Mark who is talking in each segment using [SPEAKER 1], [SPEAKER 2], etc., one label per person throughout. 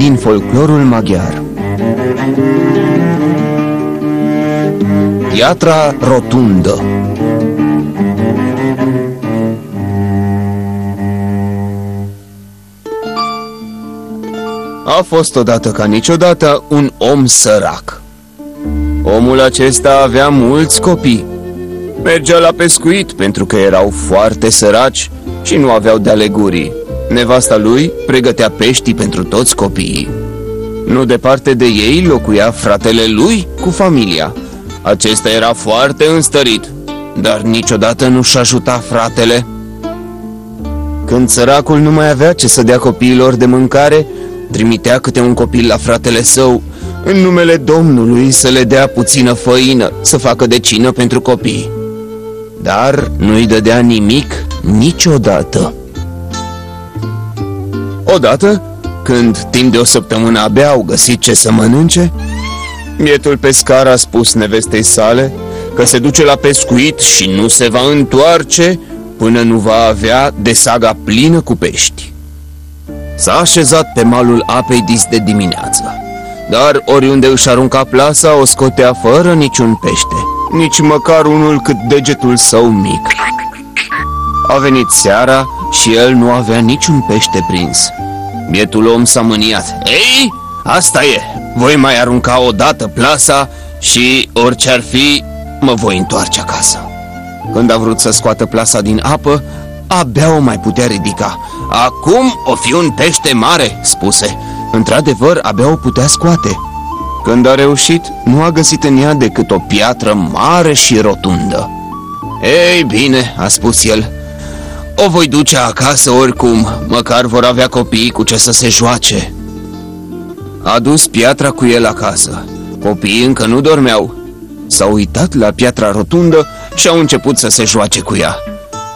[SPEAKER 1] din folclorul maghiar. Piatra rotundă A fost odată ca niciodată un om sărac. Omul acesta avea mulți copii. Mergea la pescuit pentru că erau foarte săraci și nu aveau de alegurii. Nevasta lui pregătea peștii pentru toți copiii. Nu departe de ei locuia fratele lui cu familia. Acesta era foarte înstărit, dar niciodată nu-și ajuta fratele. Când săracul nu mai avea ce să dea copiilor de mâncare, trimitea câte un copil la fratele său, în numele Domnului să le dea puțină făină, să facă de cină pentru copii. Dar nu-i dădea nimic niciodată. Odată, când timp de o săptămână abia au găsit ce să mănânce, bietul pescar a spus nevestei sale că se duce la pescuit și nu se va întoarce până nu va avea de saga plină cu pești. S-a așezat pe malul apei dis de dimineață, dar oriunde își arunca plasa o scotea fără niciun pește, nici măcar unul cât degetul său mic. A venit seara și el nu avea niciun pește prins. Bietul om s-a mâniat. Ei, asta e, voi mai arunca o dată plasa și orice ar fi, mă voi întoarce acasă. Când a vrut să scoată plasa din apă, abia o mai putea ridica. Acum o fi un pește mare, spuse. Într-adevăr, abia o putea scoate. Când a reușit, nu a găsit în ea decât o piatră mare și rotundă. Ei bine, a spus el, o voi duce acasă oricum, măcar vor avea copiii cu ce să se joace. A dus piatra cu el acasă. Copiii încă nu dormeau. S-au uitat la piatra rotundă și au început să se joace cu ea.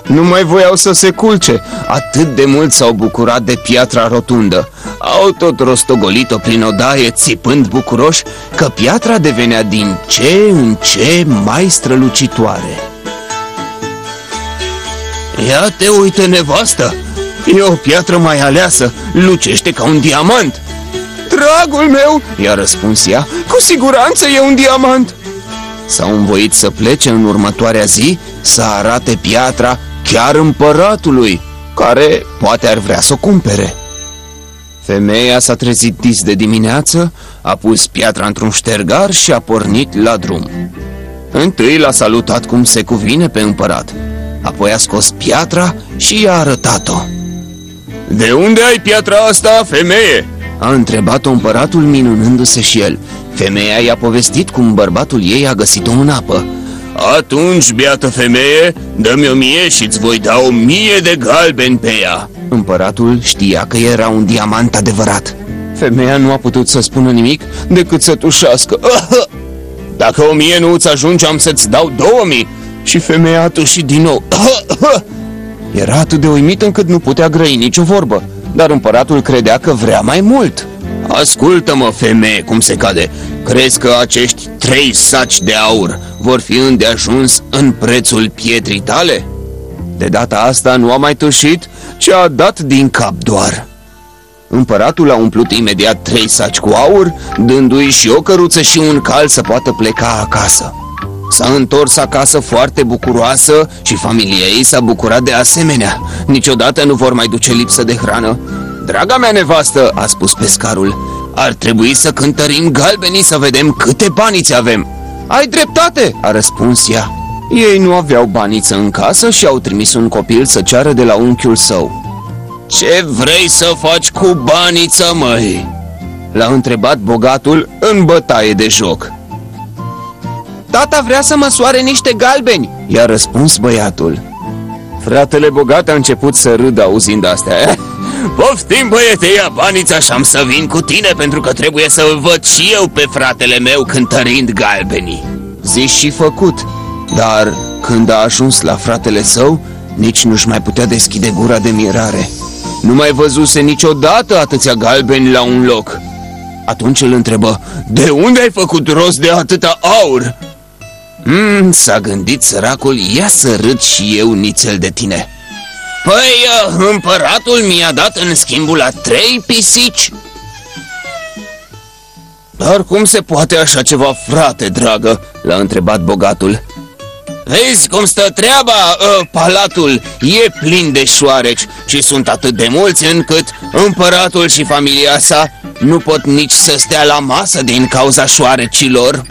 [SPEAKER 1] Nu mai voiau să se culce, atât de mult s-au bucurat de piatra rotundă. Au tot rostogolit-o prin odaie, țipând bucuroși că piatra devenea din ce în ce mai strălucitoare. Ia te uite, nevastă! E o piatră mai aleasă, lucește ca un diamant! Dragul meu, i-a răspuns ea, cu siguranță e un diamant! S-au învoit să plece în următoarea zi să arate piatra chiar împăratului, care poate ar vrea să o cumpere. Femeia s-a trezit dis de dimineață, a pus piatra într-un ștergar și a pornit la drum. Întâi l-a salutat cum se cuvine pe împărat, apoi a scos piatra și i-a arătat-o. De unde ai piatra asta, femeie?" a întrebat-o împăratul minunându-se și el. Femeia i-a povestit cum bărbatul ei a găsit-o în apă. Atunci, biată femeie, dă-mi o mie și îți voi da o mie de galbeni pe ea Împăratul știa că era un diamant adevărat Femeia nu a putut să spună nimic decât să tușească Dacă o mie nu îți ajunge, am să-ți dau două mii Și femeia a tușit din nou Era atât de uimit încât nu putea grăi nicio vorbă Dar împăratul credea că vrea mai mult Ascultă-mă, femeie, cum se cade Crezi că acești trei saci de aur vor fi îndeajuns în prețul pietrii tale? De data asta nu a mai tușit, ci a dat din cap doar. Împăratul a umplut imediat trei saci cu aur, dându-i și o căruță și un cal să poată pleca acasă. S-a întors acasă foarte bucuroasă și familia ei s-a bucurat de asemenea. Niciodată nu vor mai duce lipsă de hrană. Draga mea nevastă, a spus pescarul, ar trebui să cântărim galbenii să vedem câte baniți avem. Ai dreptate, a răspuns ea. Ei nu aveau baniță în casă și au trimis un copil să ceară de la unchiul său. Ce vrei să faci cu baniță, măi? L-a întrebat bogatul în bătaie de joc. Tata vrea să măsoare niște galbeni, i-a răspuns băiatul. Fratele bogat a început să râdă auzind astea. Poftim, băiete, ia banița și am să vin cu tine pentru că trebuie să-l văd și eu pe fratele meu cântărind galbenii. Zis și făcut, dar când a ajuns la fratele său, nici nu-și mai putea deschide gura de mirare. Nu mai văzuse niciodată atâția galbeni la un loc. Atunci îl întrebă, de unde ai făcut rost de atâta aur? Mm, s-a gândit săracul, ia să râd și eu nițel de tine. Păi, uh, împăratul mi-a dat în schimbul la trei pisici Dar cum se poate așa ceva, frate dragă? L-a întrebat bogatul. Vezi cum stă treaba? Ă, palatul e plin de șoareci și sunt atât de mulți încât împăratul și familia sa nu pot nici să stea la masă din cauza șoarecilor.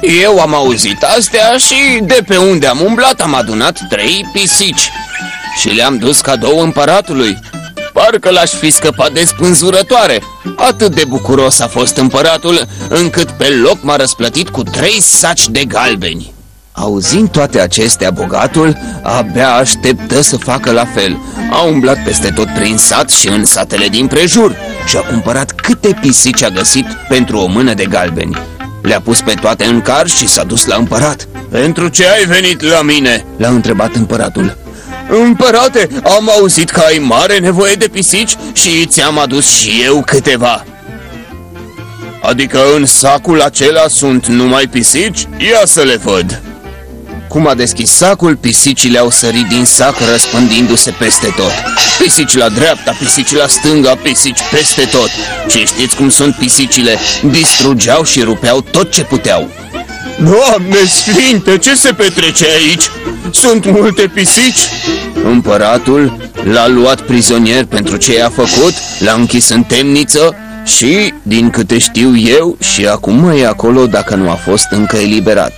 [SPEAKER 1] Eu am auzit astea și de pe unde am umblat am adunat trei pisici și le-am dus cadou împăratului. Parcă l-aș fi scăpat de spânzurătoare. Atât de bucuros a fost împăratul, încât pe loc m-a răsplătit cu trei saci de galbeni. Auzind toate acestea, bogatul abia așteptă să facă la fel. A umblat peste tot prin sat și în satele din prejur și a cumpărat câte pisici a găsit pentru o mână de galbeni. Le-a pus pe toate în car și s-a dus la împărat. Pentru ce ai venit la mine?" l-a întrebat împăratul. Împărate, am auzit că ai mare nevoie de pisici și ți-am adus și eu câteva. Adică în sacul acela sunt numai pisici? Ia să le văd. Cum a deschis sacul, pisicile au sărit din sac răspândindu-se peste tot. Pisici la dreapta, pisici la stânga, pisici peste tot. Și știți cum sunt pisicile? Distrugeau și rupeau tot ce puteau. Doamne sfinte, ce se petrece aici? Sunt multe pisici? Împăratul l-a luat prizonier pentru ce a făcut, l-a închis în temniță și, din câte știu eu, și acum mai e acolo dacă nu a fost încă eliberat.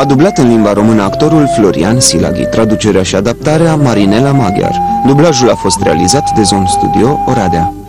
[SPEAKER 1] A dublat în limba română actorul Florian Silaghi, traducerea și adaptarea Marinela Maghiar. Dublajul a fost realizat de Zone Studio Oradea.